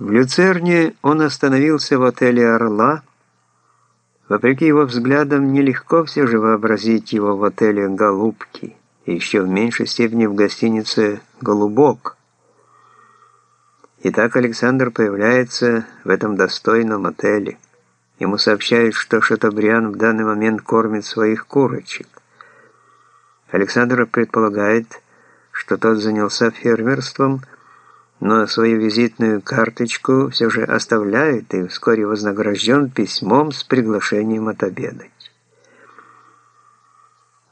В Люцерне он остановился в отеле «Орла». Вопреки его взглядам, нелегко все же вообразить его в отеле «Голубки», и еще в меньшей степени в гостинице «Голубок». Итак, Александр появляется в этом достойном отеле. Ему сообщают, что Шатабриан в данный момент кормит своих курочек. Александр предполагает, что тот занялся фермерством, но свою визитную карточку все же оставляет и вскоре вознагражден письмом с приглашением отобедать.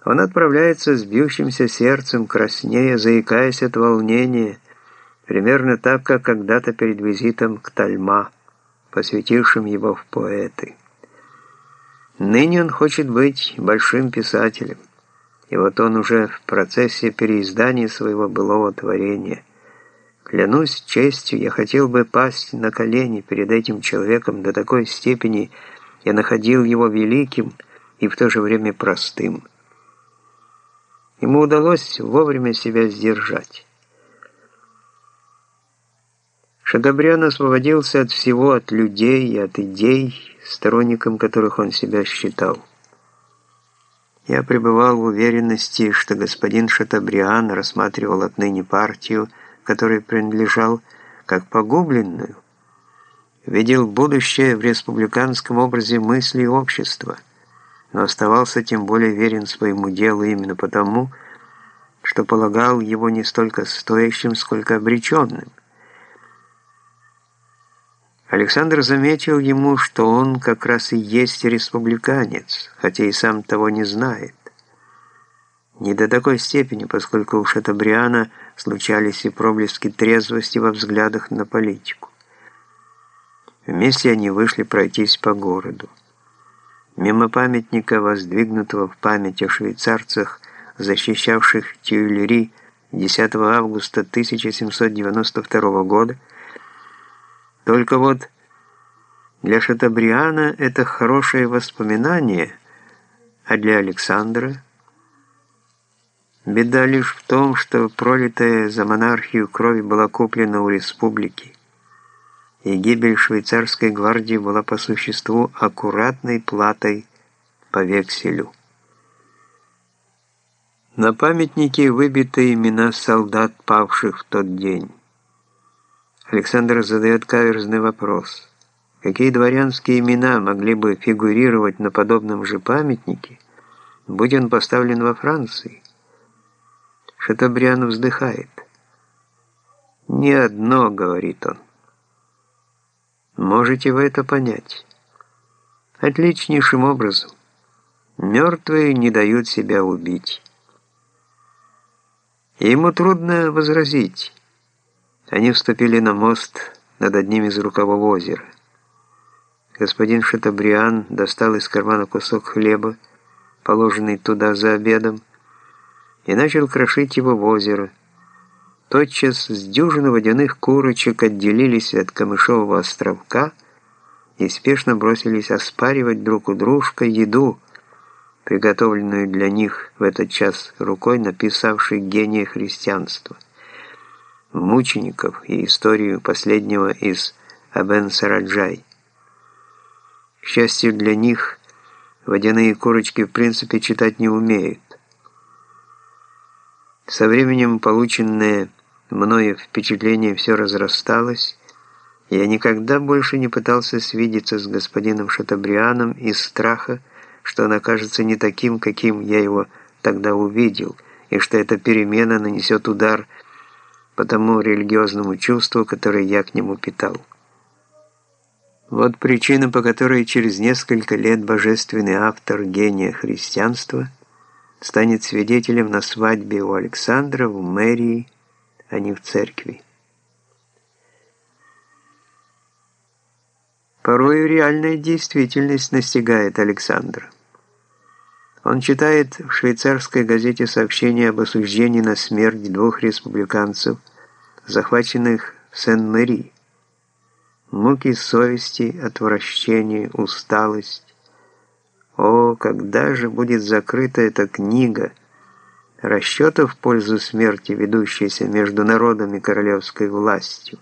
Он отправляется с бьющимся сердцем, краснея, заикаясь от волнения, примерно так, как когда-то перед визитом к Тальма, посвятившим его в поэты. Ныне он хочет быть большим писателем, и вот он уже в процессе переиздания своего былого творения – Клянусь честью, я хотел бы пасть на колени перед этим человеком до такой степени, я находил его великим и в то же время простым. Ему удалось вовремя себя сдержать. Шадобрян освободился от всего, от людей и от идей, сторонником которых он себя считал. Я пребывал в уверенности, что господин Шатабриан рассматривал отныне партию, которой принадлежал, как погубленную, видел будущее в республиканском образе мысли общества, но оставался тем более верен своему делу именно потому, что полагал его не столько стоящим, сколько обреченным. Александр заметил ему, что он как раз и есть республиканец, хотя и сам того не знает. Не до такой степени, поскольку у Шатабриана случались и проблески трезвости во взглядах на политику. Вместе они вышли пройтись по городу. Мимо памятника, воздвигнутого в память о швейцарцах, защищавших Тюильри 10 августа 1792 года, только вот для Шатабриана это хорошее воспоминание, а для Александра – Беда лишь в том, что пролитая за монархию кровь была куплена у республики, и гибель швейцарской гвардии была по существу аккуратной платой по векселю. На памятнике выбиты имена солдат, павших в тот день. Александр задает каверзный вопрос. Какие дворянские имена могли бы фигурировать на подобном же памятнике, будь он поставлен во Франции? Шатабриан вздыхает. «Не одно», — говорит он. «Можете вы это понять?» «Отличнейшим образом. Мертвые не дают себя убить». ему трудно возразить. Они вступили на мост над одним из рукавов озера. Господин Шатабриан достал из кармана кусок хлеба, положенный туда за обедом, и начал крошить его в озеро. Тотчас с дюжины водяных курочек отделились от камышового островка и спешно бросились оспаривать друг у дружка еду, приготовленную для них в этот час рукой написавшей гения христианства, мучеников и историю последнего из Абен-Сараджай. К счастью для них, водяные курочки в принципе читать не умеют, со временем полученное мною впечатление все разрасталось, я никогда больше не пытался свидеться с господином Шатабрианом из страха, что он окажется не таким, каким я его тогда увидел, и что эта перемена нанесет удар по тому религиозному чувству, которое я к нему питал. Вот причина, по которой через несколько лет божественный автор гения христианства – станет свидетелем на свадьбе у Александра в мэрии, а не в церкви. Порою реальная действительность настигает Александра. Он читает в швейцарской газете сообщение об осуждении на смерть двух республиканцев, захваченных в Сен-Мэри. Муки совести, отвращение, усталость, о, когда же будет закрыта эта книга, расчетов в пользу смерти, ведущаяся между народами королевской властью?